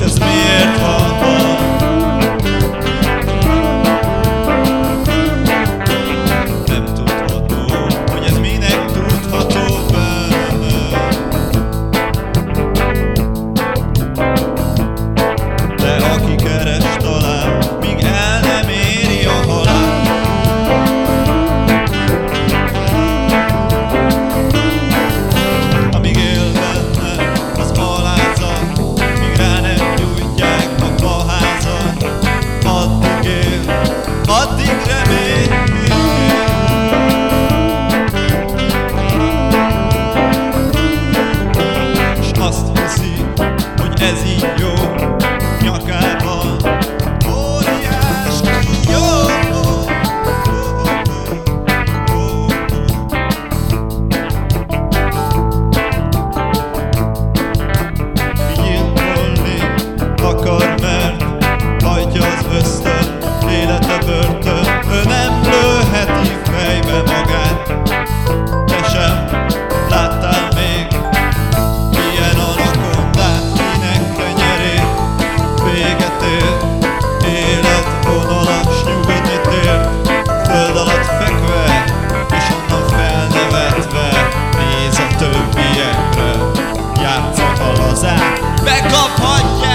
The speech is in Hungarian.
precious beard Lazát Megkaphatják